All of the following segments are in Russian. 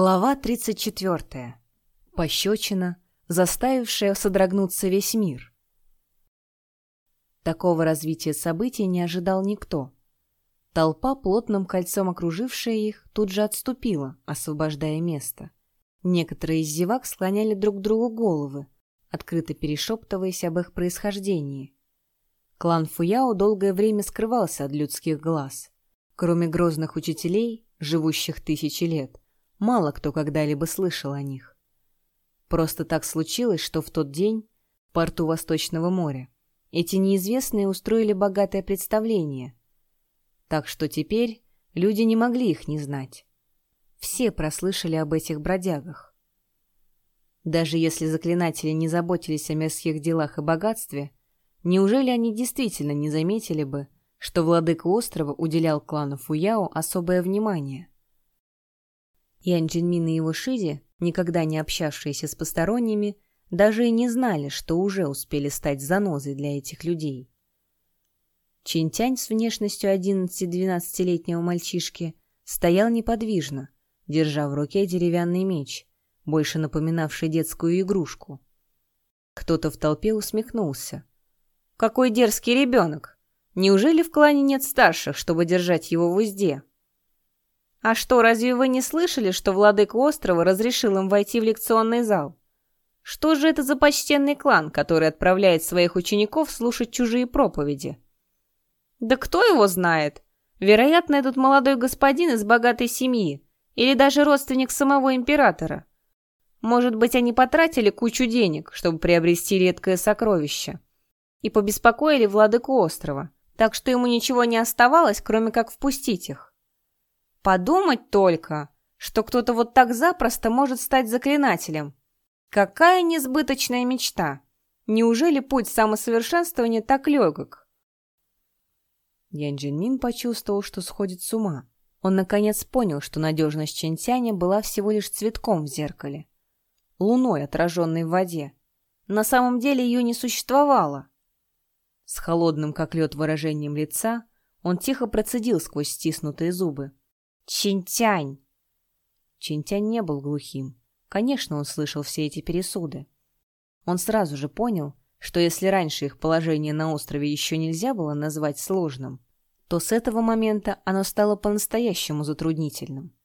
Глава 34. Пощечина, заставившая содрогнуться весь мир. Такого развития событий не ожидал никто. Толпа, плотным кольцом окружившая их, тут же отступила, освобождая место. Некоторые из зевак склоняли друг другу головы, открыто перешептываясь об их происхождении. Клан Фуяо долгое время скрывался от людских глаз. Кроме грозных учителей, живущих тысячи лет, мало кто когда-либо слышал о них. Просто так случилось, что в тот день, в порту Восточного моря, эти неизвестные устроили богатое представление. Так что теперь люди не могли их не знать. Все прослышали об этих бродягах. Даже если заклинатели не заботились о мирских делах и богатстве, неужели они действительно не заметили бы, что владыка острова уделял клану Фуяо особое внимание? Ян Джинмин и его Шизи, никогда не общавшиеся с посторонними, даже и не знали, что уже успели стать занозой для этих людей. Чинтянь с внешностью 11-12-летнего мальчишки стоял неподвижно, держа в руке деревянный меч, больше напоминавший детскую игрушку. Кто-то в толпе усмехнулся. «Какой дерзкий ребенок! Неужели в клане нет старших, чтобы держать его в узде?» «А что, разве вы не слышали, что владыка острова разрешил им войти в лекционный зал? Что же это за почтенный клан, который отправляет своих учеников слушать чужие проповеди?» «Да кто его знает? Вероятно, этот молодой господин из богатой семьи или даже родственник самого императора. Может быть, они потратили кучу денег, чтобы приобрести редкое сокровище, и побеспокоили владыку острова, так что ему ничего не оставалось, кроме как впустить их. Подумать только, что кто-то вот так запросто может стать заклинателем. Какая несбыточная мечта! Неужели путь самосовершенствования так легок? Ян Джинмин почувствовал, что сходит с ума. Он наконец понял, что надежность Чентяня была всего лишь цветком в зеркале. Луной, отраженной в воде. На самом деле ее не существовало. С холодным, как лед, выражением лица он тихо процедил сквозь стиснутые зубы. Чинтянь!» Чинтянь не был глухим. Конечно, он слышал все эти пересуды. Он сразу же понял, что если раньше их положение на острове еще нельзя было назвать сложным, то с этого момента оно стало по-настоящему затруднительным.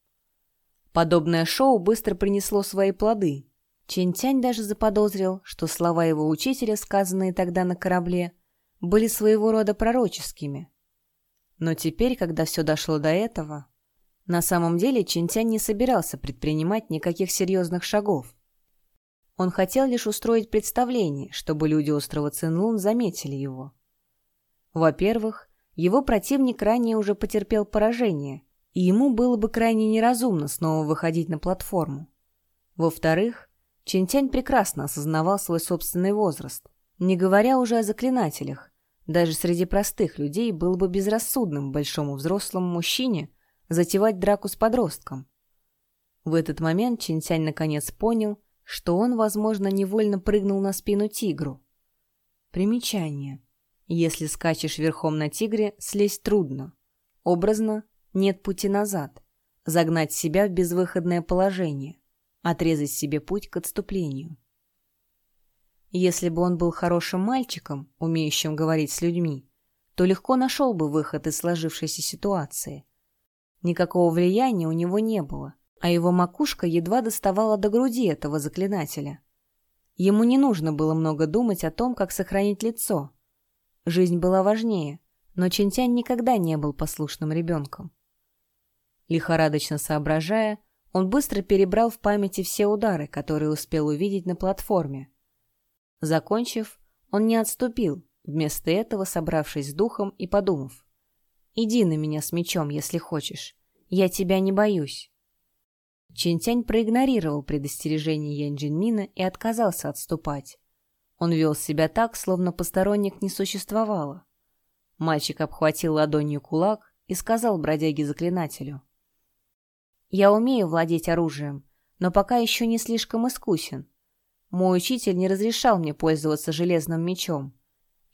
Подобное шоу быстро принесло свои плоды. Чинтянь даже заподозрил, что слова его учителя, сказанные тогда на корабле, были своего рода пророческими. Но теперь, когда все дошло до этого, на самом деле Чинтянь не собирался предпринимать никаких серьезных шагов. Он хотел лишь устроить представление, чтобы люди острова Цинлун заметили его. Во-первых, его противник ранее уже потерпел поражение, и ему было бы крайне неразумно снова выходить на платформу. Во-вторых, Чинтянь прекрасно осознавал свой собственный возраст, не говоря уже о заклинателях. Даже среди простых людей было бы безрассудным большому взрослому мужчине – затевать драку с подростком. В этот момент Чинтянь наконец понял, что он, возможно, невольно прыгнул на спину тигру. Примечание. Если скачешь верхом на тигре, слезть трудно. Образно, нет пути назад. Загнать себя в безвыходное положение. Отрезать себе путь к отступлению. Если бы он был хорошим мальчиком, умеющим говорить с людьми, то легко нашел бы выход из сложившейся ситуации – Никакого влияния у него не было, а его макушка едва доставала до груди этого заклинателя. Ему не нужно было много думать о том, как сохранить лицо. Жизнь была важнее, но Чинтянь никогда не был послушным ребенком. Лихорадочно соображая, он быстро перебрал в памяти все удары, которые успел увидеть на платформе. Закончив, он не отступил, вместо этого собравшись с духом и подумав. Иди на меня с мечом, если хочешь. Я тебя не боюсь». Чинтянь проигнорировал предостережение Ян Джинмина и отказался отступать. Он вел себя так, словно посторонних не существовало. Мальчик обхватил ладонью кулак и сказал бродяге-заклинателю. «Я умею владеть оружием, но пока еще не слишком искусен. Мой учитель не разрешал мне пользоваться железным мечом.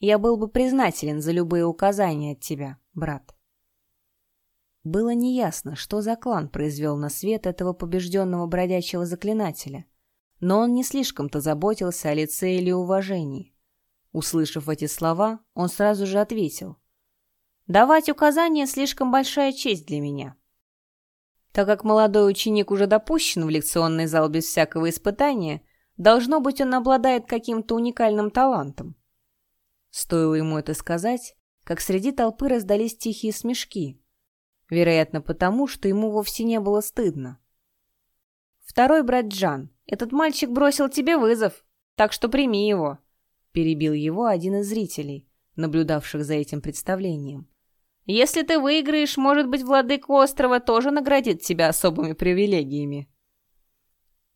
Я был бы признателен за любые указания от тебя, брат. Было неясно, что за клан произвел на свет этого побежденного бродячего заклинателя, но он не слишком-то заботился о лице или уважении. Услышав эти слова, он сразу же ответил. «Давать указания — слишком большая честь для меня. Так как молодой ученик уже допущен в лекционный зал без всякого испытания, должно быть, он обладает каким-то уникальным талантом». Стоило ему это сказать, как среди толпы раздались тихие смешки. Вероятно, потому, что ему вовсе не было стыдно. «Второй брат Джан, этот мальчик бросил тебе вызов, так что прими его», — перебил его один из зрителей, наблюдавших за этим представлением. «Если ты выиграешь, может быть, владыка острова тоже наградит тебя особыми привилегиями».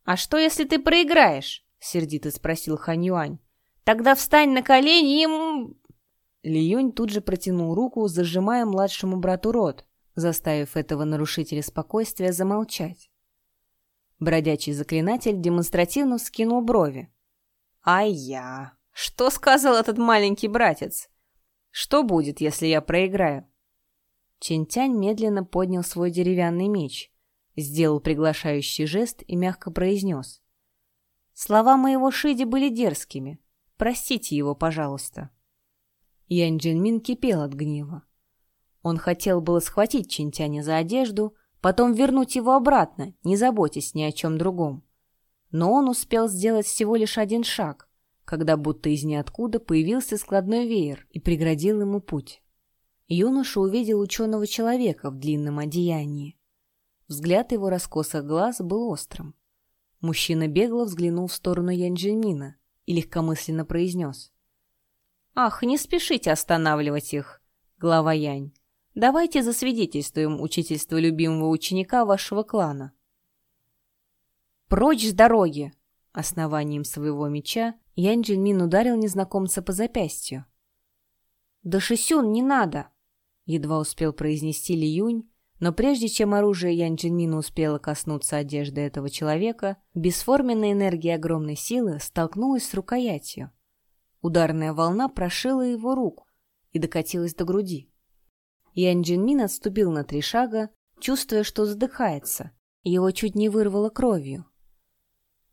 «А что, если ты проиграешь?» — сердито спросил Хань Юань. «Тогда встань на колени и...» Ли Юнь тут же протянул руку, зажимая младшему брату рот, заставив этого нарушителя спокойствия замолчать. Бродячий заклинатель демонстративно вскинул брови. «Ай я! Что сказал этот маленький братец? Что будет, если я проиграю?» Чинтянь медленно поднял свой деревянный меч, сделал приглашающий жест и мягко произнес. «Слова моего Шиди были дерзкими. Простите его, пожалуйста». Янь Джинмин кипел от гнева. Он хотел было схватить Чинтяня за одежду, потом вернуть его обратно, не заботясь ни о чем другом. Но он успел сделать всего лишь один шаг, когда будто из ниоткуда появился складной веер и преградил ему путь. Юноша увидел ученого человека в длинном одеянии. Взгляд его раскосых глаз был острым. Мужчина бегло взглянул в сторону Янджельмина и легкомысленно произнес. «Ах, не спешите останавливать их, глава Янь. Давайте засвидетельствуем учительство любимого ученика вашего клана». «Прочь с дороги!» Основанием своего меча Янь Джинмин ударил незнакомца по запястью. «Да Шисюн, не надо!» Едва успел произнести Ли Юнь, но прежде чем оружие Янь Джинмина успело коснуться одежды этого человека, бесформенная энергия огромной силы столкнулась с рукоятью. Ударная волна прошила его руку и докатилась до груди. Ян Джинмин отступил на три шага, чувствуя, что задыхается, его чуть не вырвало кровью.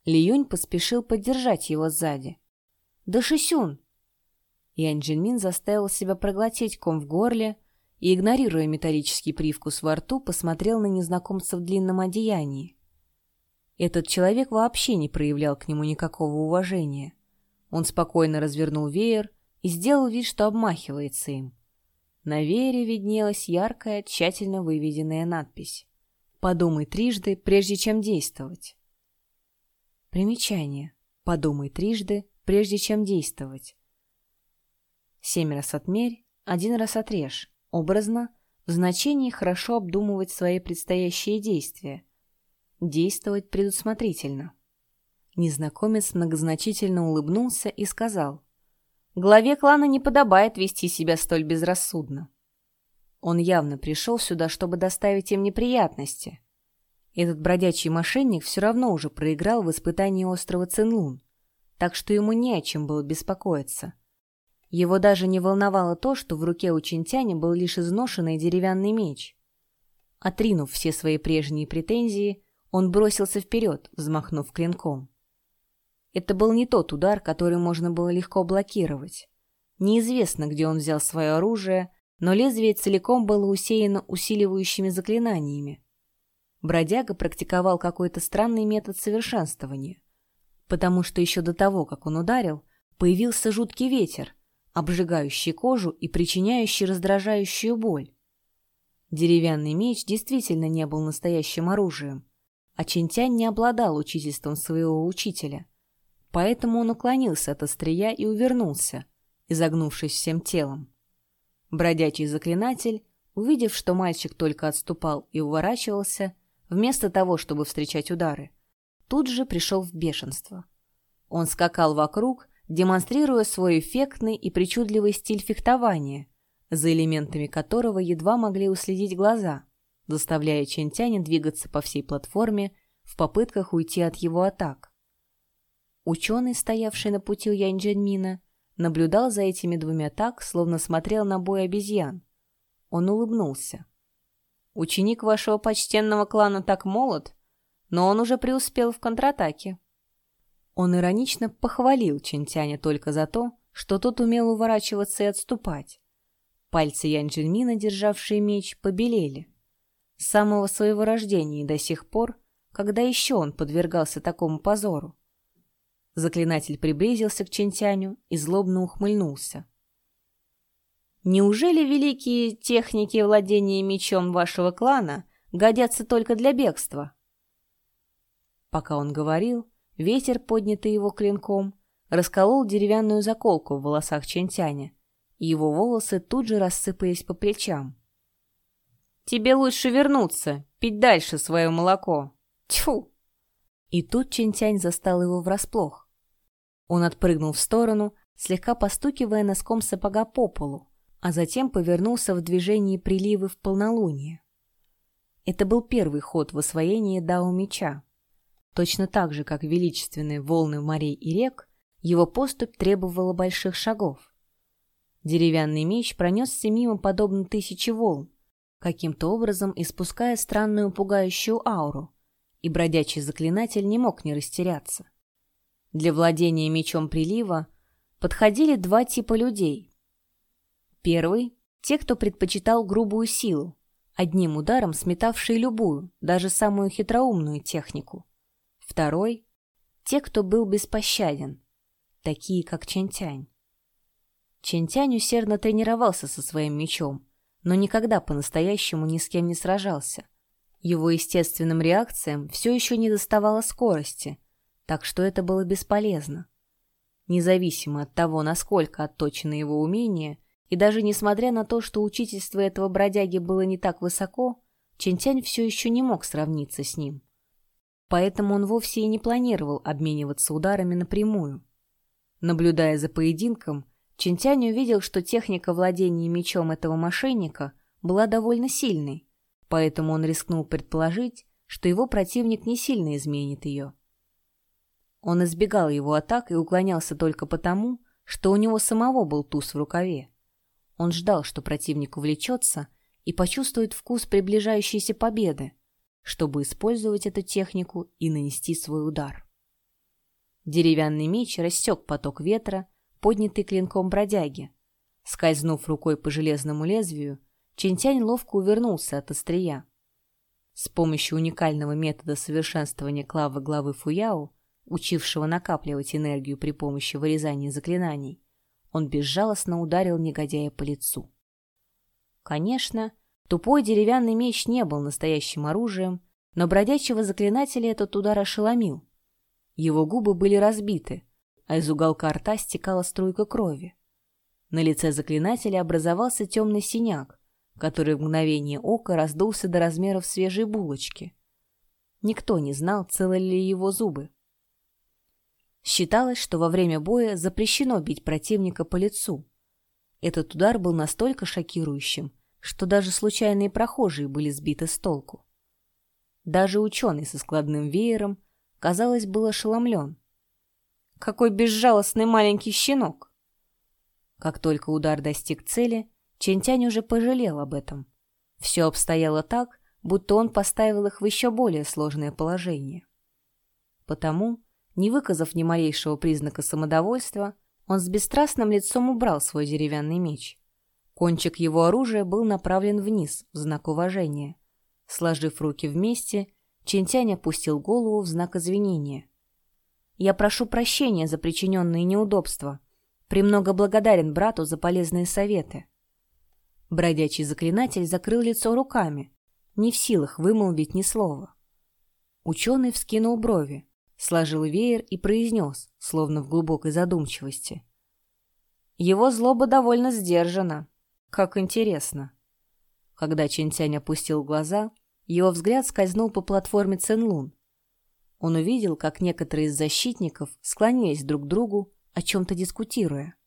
Ли Юнь поспешил поддержать его сзади. «Да Шисюн!» Ян Джинмин заставил себя проглотить ком в горле и, игнорируя металлический привкус во рту, посмотрел на незнакомца в длинном одеянии. Этот человек вообще не проявлял к нему никакого уважения. Он спокойно развернул веер и сделал вид, что обмахивается им. На веере виднелась яркая, тщательно выведенная надпись. «Подумай трижды, прежде чем действовать». Примечание. «Подумай трижды, прежде чем действовать». Семь раз отмерь, один раз отрежь. Образно, в значении хорошо обдумывать свои предстоящие действия. Действовать предусмотрительно. Незнакомец многозначительно улыбнулся и сказал. «Главе клана не подобает вести себя столь безрассудно. Он явно пришел сюда, чтобы доставить им неприятности. Этот бродячий мошенник все равно уже проиграл в испытании острова Цинлун, так что ему не о чем было беспокоиться. Его даже не волновало то, что в руке у Чинтяня был лишь изношенный деревянный меч. Отринув все свои прежние претензии, он бросился вперед, взмахнув клинком. Это был не тот удар, который можно было легко блокировать. Неизвестно, где он взял свое оружие, но лезвие целиком было усеяно усиливающими заклинаниями. Бродяга практиковал какой-то странный метод совершенствования, потому что еще до того, как он ударил, появился жуткий ветер, обжигающий кожу и причиняющий раздражающую боль. Деревянный меч действительно не был настоящим оружием, а Чинтянь не обладал учительством своего учителя. Поэтому он уклонился от острия и увернулся, изогнувшись всем телом. Бродячий заклинатель, увидев, что мальчик только отступал и уворачивался, вместо того, чтобы встречать удары, тут же пришел в бешенство. Он скакал вокруг, демонстрируя свой эффектный и причудливый стиль фехтования, за элементами которого едва могли уследить глаза, заставляя Чентяня двигаться по всей платформе в попытках уйти от его атак. Ученый, стоявший на пути у Янь Джаньмина, наблюдал за этими двумя так, словно смотрел на бой обезьян. Он улыбнулся. ученик вашего почтенного клана так молод, но он уже преуспел в контратаке». Он иронично похвалил Чентяня только за то, что тот умел уворачиваться и отступать. Пальцы Янджельмина, державшие меч, побелели. С самого своего рождения и до сих пор, когда еще он подвергался такому позору. Заклинатель приблизился к Чентяню и злобно ухмыльнулся. «Неужели великие техники владения мечом вашего клана годятся только для бегства?» Пока он говорил, ветер, поднятый его клинком, расколол деревянную заколку в волосах Чентяня, и его волосы тут же рассыпались по плечам. «Тебе лучше вернуться, пить дальше свое молоко. Тьфу!» И тут Чентянь застал его врасплох. Он отпрыгнул в сторону, слегка постукивая носком сапога по полу, а затем повернулся в движении приливы в полнолуние. Это был первый ход в освоении Дао Меча. Точно так же, как величественные волны морей и рек, его поступь требовала больших шагов. Деревянный меч пронесся мимо подобно тысячи волн, каким-то образом испуская странную пугающую ауру, и бродячий заклинатель не мог не растеряться. Для владения мечом прилива подходили два типа людей. Первый — те, кто предпочитал грубую силу, одним ударом сметавшие любую, даже самую хитроумную технику. Второй — те, кто был беспощаден, такие как Чентянь. Чентянь усердно тренировался со своим мечом, но никогда по-настоящему ни с кем не сражался. Его естественным реакциям все еще не доставало скорости, так что это было бесполезно. Независимо от того, насколько отточено его умение, и даже несмотря на то, что учительство этого бродяги было не так высоко, Чентянь все еще не мог сравниться с ним. Поэтому он вовсе и не планировал обмениваться ударами напрямую. Наблюдая за поединком, Чинтянь увидел, что техника владения мечом этого мошенника была довольно сильной, поэтому он рискнул предположить, что его противник не сильно изменит ее. Он избегал его атак и уклонялся только потому, что у него самого был туз в рукаве. Он ждал, что противник увлечется и почувствует вкус приближающейся победы, чтобы использовать эту технику и нанести свой удар. Деревянный меч рассек поток ветра, поднятый клинком бродяги. Скользнув рукой по железному лезвию, Чинтянь ловко увернулся от острия. С помощью уникального метода совершенствования клавы главы Фуяо, учившего накапливать энергию при помощи вырезания заклинаний, он безжалостно ударил негодяя по лицу. Конечно, тупой деревянный меч не был настоящим оружием, но бродячего заклинателя этот удар ошеломил. Его губы были разбиты, а из уголка рта стекала струйка крови. На лице заклинателя образовался темный синяк, который в мгновение ока раздулся до размеров свежей булочки. Никто не знал, целы ли его зубы. Считалось, что во время боя запрещено бить противника по лицу. Этот удар был настолько шокирующим, что даже случайные прохожие были сбиты с толку. Даже ученый со складным веером – казалось, был ошеломлен. Какой безжалостный маленький щенок! Как только удар достиг цели, Чентянь уже пожалел об этом. Все обстояло так, будто он поставил их в еще более сложное положение. Потому, не выказав ни малейшего признака самодовольства, он с бесстрастным лицом убрал свой деревянный меч. Кончик его оружия был направлен вниз, в знак уважения. Сложив руки вместе, Чинтянь опустил голову в знак извинения. «Я прошу прощения за причиненные неудобства. Премного благодарен брату за полезные советы». Бродячий заклинатель закрыл лицо руками, не в силах вымолвить ни слова. Ученый вскинул брови, сложил веер и произнес, словно в глубокой задумчивости. Его злоба довольно сдержана. Как интересно. Когда Чинтянь опустил глаза, его взгляд скользнул по платформе Ценлун. Он увидел, как некоторые из защитников склонились друг к другу, о чем-то дискутируя.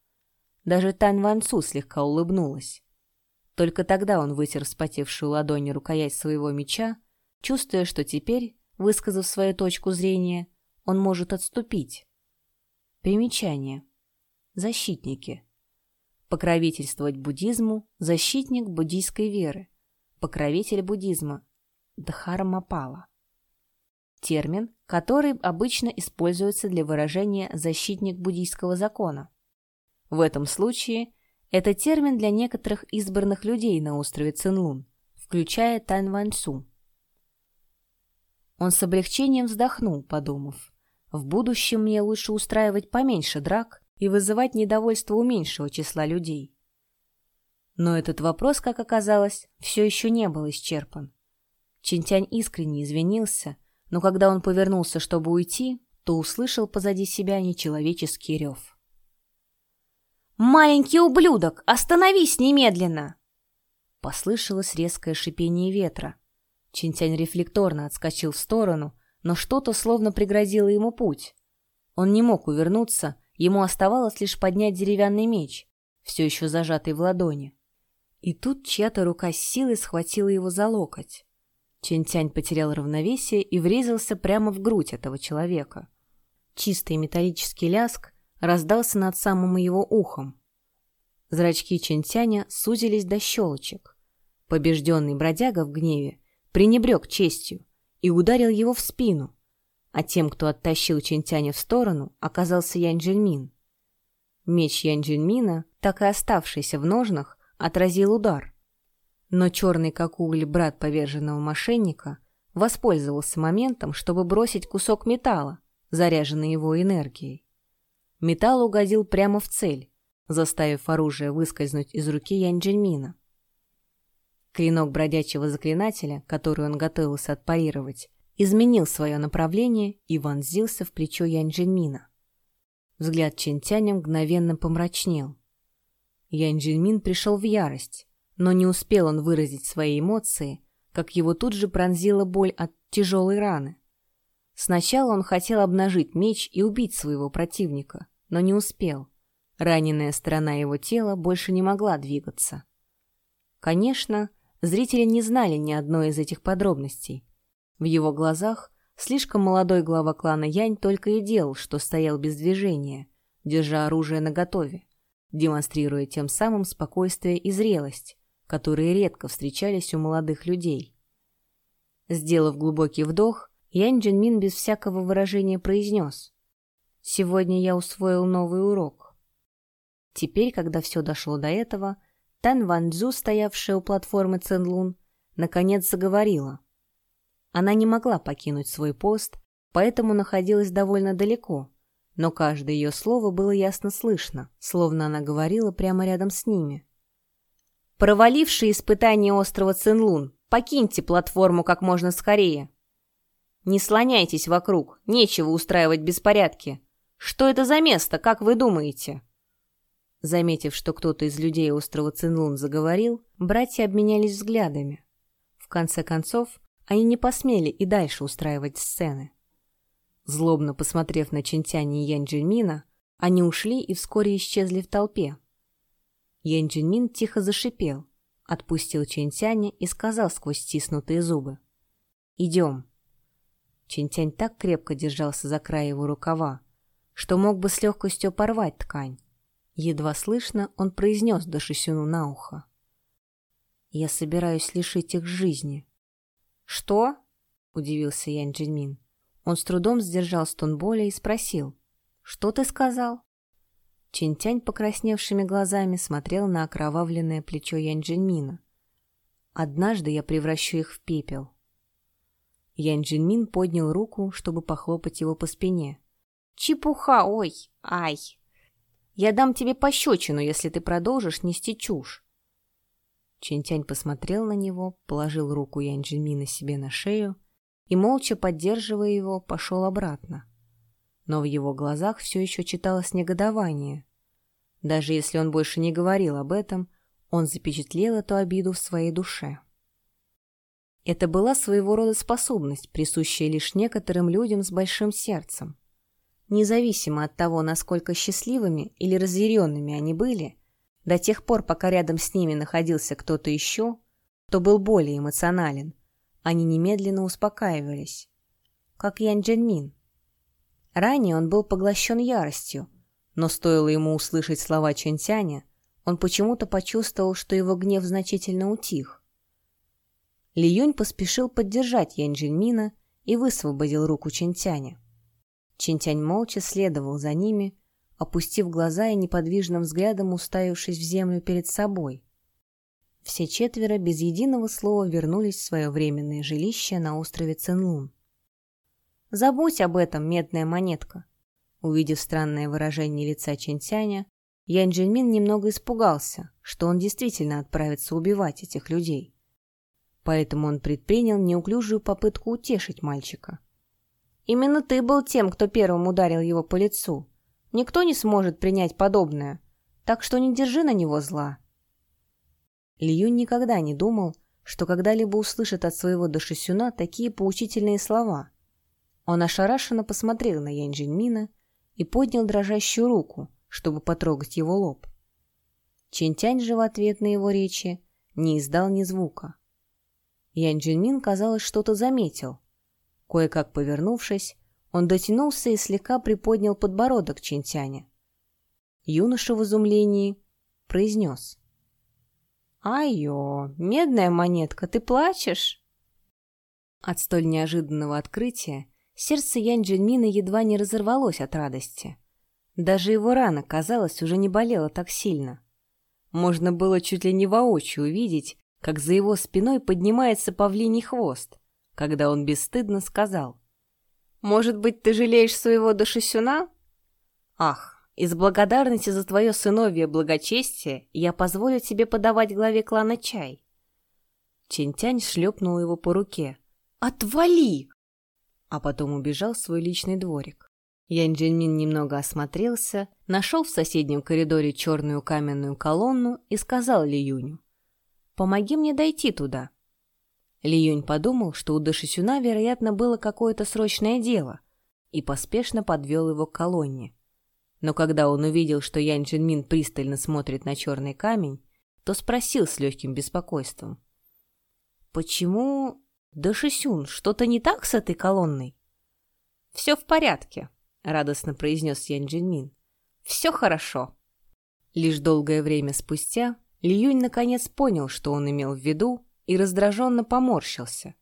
Даже Тань Ван слегка улыбнулась. Только тогда он вытер вспотевшую ладонь рукоять своего меча, чувствуя, что теперь, высказав свою точку зрения, он может отступить. Примечание. Защитники. Покровительствовать буддизму – защитник буддийской веры покровитель буддизма, Дхармапала. Термин, который обычно используется для выражения «защитник буддийского закона». В этом случае это термин для некоторых избранных людей на острове Цинлун, включая Тан Ван Цу. Он с облегчением вздохнул, подумав, в будущем мне лучше устраивать поменьше драк и вызывать недовольство у меньшего числа людей. Но этот вопрос, как оказалось, все еще не был исчерпан. Чинтянь искренне извинился, но когда он повернулся, чтобы уйти, то услышал позади себя нечеловеческий рев. «Маленький ублюдок, остановись немедленно!» Послышалось резкое шипение ветра. Чинтянь рефлекторно отскочил в сторону, но что-то словно преградило ему путь. Он не мог увернуться, ему оставалось лишь поднять деревянный меч, все еще зажатый в ладони. И тут чья-то рука с силой схватила его за локоть. Чинтянь потерял равновесие и врезался прямо в грудь этого человека. Чистый металлический ляск раздался над самым его ухом. Зрачки Чинтяня сузились до щелочек. Побежденный бродяга в гневе пренебрег честью и ударил его в спину, а тем, кто оттащил Чинтяня в сторону, оказался Янь Джельмин. Меч Янь Джельмина, так и оставшийся в ножнах, отразил удар. Но черный как уголь брат поверженного мошенника воспользовался моментом, чтобы бросить кусок металла, заряженный его энергией. Металл угодил прямо в цель, заставив оружие выскользнуть из руки Янь Джельмина. Клинок бродячего заклинателя, который он готовился отпарировать, изменил свое направление и вонзился в плечо Янь Джельмина. Взгляд Чентяня мгновенно помрачнел. Янь Джельмин пришел в ярость, но не успел он выразить свои эмоции, как его тут же пронзила боль от тяжелой раны. Сначала он хотел обнажить меч и убить своего противника, но не успел. Раненая сторона его тела больше не могла двигаться. Конечно, Зрители не знали ни одной из этих подробностей. В его глазах слишком молодой глава клана Янь только и делал, что стоял без движения, держа оружие наготове, демонстрируя тем самым спокойствие и зрелость, которые редко встречались у молодых людей. Сделав глубокий вдох, Янь Джинмин без всякого выражения произнес «Сегодня я усвоил новый урок». Теперь, когда все дошло до этого, Тан Ван Цзу, стоявшая у платформы Ценлун, наконец заговорила. Она не могла покинуть свой пост, поэтому находилась довольно далеко, но каждое ее слово было ясно слышно, словно она говорила прямо рядом с ними. «Провалившие испытания острова Цинлун, покиньте платформу как можно скорее. Не слоняйтесь вокруг, нечего устраивать беспорядки. Что это за место, как вы думаете?» Заметив, что кто-то из людей острова Цинлун заговорил, братья обменялись взглядами. В конце концов, они не посмели и дальше устраивать сцены. Злобно посмотрев на Чинтяни и Янь Джиньмина, они ушли и вскоре исчезли в толпе. Янь Джиньмин тихо зашипел, отпустил Чинтяня и сказал сквозь стиснутые зубы. «Идем». Чинтянь так крепко держался за край его рукава, что мог бы с легкостью порвать ткань. Едва слышно, он произнес Дашисюну на ухо. «Я собираюсь лишить их жизни». «Что?» — удивился Ян Джинмин. Он с трудом сдержал стон боли и спросил. «Что ты сказал?» Чинтянь покрасневшими глазами смотрел на окровавленное плечо Ян Джинмина. «Однажды я превращу их в пепел». Ян Джинмин поднял руку, чтобы похлопать его по спине. «Чепуха, ой, ай!» Я дам тебе пощечину, если ты продолжишь нести чушь. Чинтянь посмотрел на него, положил руку Янджимина себе на шею и, молча поддерживая его, пошел обратно. Но в его глазах все еще читалось негодование. Даже если он больше не говорил об этом, он запечатлел эту обиду в своей душе. Это была своего рода способность, присущая лишь некоторым людям с большим сердцем. Независимо от того, насколько счастливыми или разъяренными они были, до тех пор, пока рядом с ними находился кто-то еще, кто был более эмоционален, они немедленно успокаивались. Как Ян Дженмин. Ранее он был поглощен яростью, но стоило ему услышать слова Чэньтяня, он почему-то почувствовал, что его гнев значительно утих. Ли Юнь поспешил поддержать Янь Джиньмина и высвободил руку Чинтяня. Чинтянь молча следовал за ними, опустив глаза и неподвижным взглядом уставившись в землю перед собой. Все четверо без единого слова вернулись в свое временное жилище на острове Цинлун. «Забудь об этом, медная монетка!» Увидев странное выражение лица Чинтяня, Ян Джинмин немного испугался, что он действительно отправится убивать этих людей. Поэтому он предпринял неуклюжую попытку утешить мальчика. «Именно ты был тем, кто первым ударил его по лицу. Никто не сможет принять подобное, так что не держи на него зла». Льюн никогда не думал, что когда-либо услышит от своего Дашисюна такие поучительные слова. Он ошарашенно посмотрел на Янь Джиньмина и поднял дрожащую руку, чтобы потрогать его лоб. Чинтянь же в ответ на его речи не издал ни звука. Янь Джинмин, казалось, что-то заметил. Кое-как повернувшись, он дотянулся и слегка приподнял подбородок Чинтяня. Юноша в изумлении произнес. «Айо, медная монетка, ты плачешь?» От столь неожиданного открытия сердце Янь Джинмина едва не разорвалось от радости. Даже его рана, казалось, уже не болела так сильно. Можно было чуть ли не воочию увидеть, как за его спиной поднимается павлиний хвост, когда он бесстыдно сказал. «Может быть, ты жалеешь своего дошисюна? Ах, из благодарности за твое сыновье благочестие я позволю тебе подавать главе клана чай». Чинтянь шлепнул его по руке. «Отвали!» А потом убежал в свой личный дворик. Ян Джинмин немного осмотрелся, нашел в соседнем коридоре черную каменную колонну и сказал Ли Юню. «Помоги мне дойти туда». Ли Юнь подумал, что у Дашисюна, вероятно, было какое-то срочное дело, и поспешно подвел его к колонне. Но когда он увидел, что Ян Джинмин пристально смотрит на черный камень, то спросил с легким беспокойством. «Почему, Дашисюн, что-то не так с этой колонной?» «Все в порядке», — радостно произнес Ян Джинмин. «Все хорошо». Лишь долгое время спустя Ли Юнь наконец понял, что он имел в виду, и раздраженно поморщился.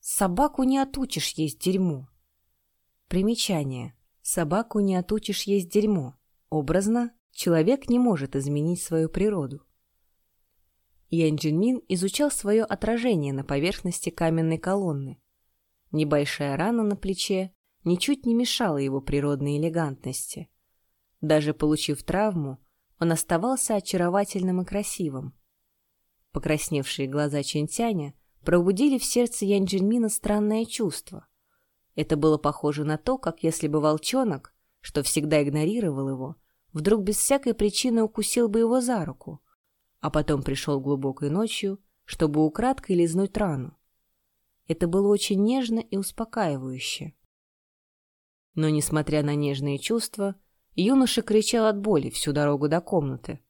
«Собаку не отучишь есть дерьмо». Примечание. Собаку не отучишь есть дерьмо. Образно, человек не может изменить свою природу. Ян Джинмин изучал свое отражение на поверхности каменной колонны. Небольшая рана на плече ничуть не мешало его природной элегантности. Даже получив травму, он оставался очаровательным и красивым. Покрасневшие глаза Чентяня пробудили в сердце Янь странное чувство. Это было похоже на то, как если бы волчонок, что всегда игнорировал его, вдруг без всякой причины укусил бы его за руку, а потом пришел глубокой ночью, чтобы украдкой лизнуть рану. Это было очень нежно и успокаивающе. Но, несмотря на нежные чувства, юноша кричал от боли всю дорогу до комнаты.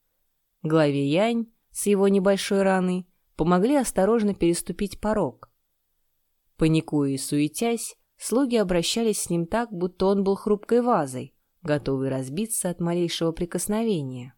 Главе Янь с его небольшой раной помогли осторожно переступить порог. Паникуя и суетясь, слуги обращались с ним так, будто он был хрупкой вазой, готовый разбиться от малейшего прикосновения.